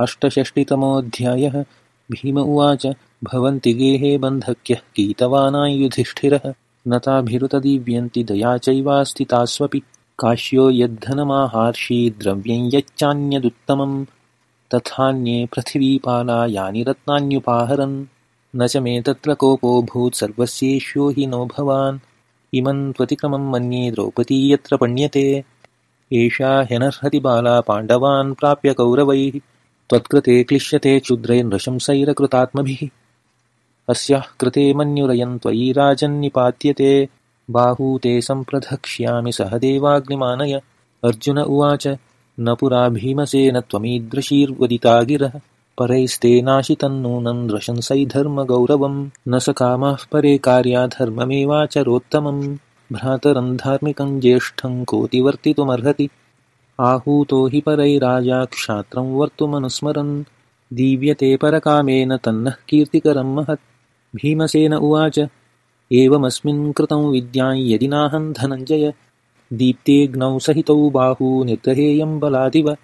अष्टषष्टितमोऽध्यायः। भीम उवाच भवन्ति गेहे बन्धक्यः कीतवानायुधिष्ठिरः न ताभिरुतदीव्यन्ति दया चैवास्ति तास्वपि। काश्यो यद्धनमाहार्षि द्रव्यं यच्चान्यदुत्तमं तथान्ये पृथिवीपाला यानि रत्नान्युपाहरन्। न च मे तत्र कोपोऽभूत् सर्वस्येष्यो हि नो भवान्। इमं त्वतिक्रमं मन्ये द्रौपदी यत्र पण्यते। एषा ह्यनर्हति बाला पाण्डवान् प्राप्य कौरवैः त्वत्कृते क्लिश्यते क्षुद्रैर्नृशंसैरकृतात्मभिः अस्याः कृते मन्युरयन् त्वयि राजन्निपात्यते। बाहूते सम्प्रधक्ष्यामि सह देवाग्निमानय। अर्जुन उवाच न पुरा भीमसेन त्वमीदृशीर्वदिता गिरः परैस्ते नाशितन्नूनं नृशंसैधर्मगौरवं न स कामः परे कार्या धर्ममेवाचरोत्तमं भ्रातरं धार्मिकं ज्येष्ठं कोतिवर्तितुमर्हति आहूतो हि परैराजा क्षात्रं वर्तुमनुस्मरन्। दीव्यते परकामेन तन्नः कीर्तिकरं महत्। भीमसेन उवाच एवमस्मिन् कृतं विद्यां यदि नाहं धनञ्जय। दीप्तेऽग्नौ सहितौ बाहू निर्दहेयं बलादिव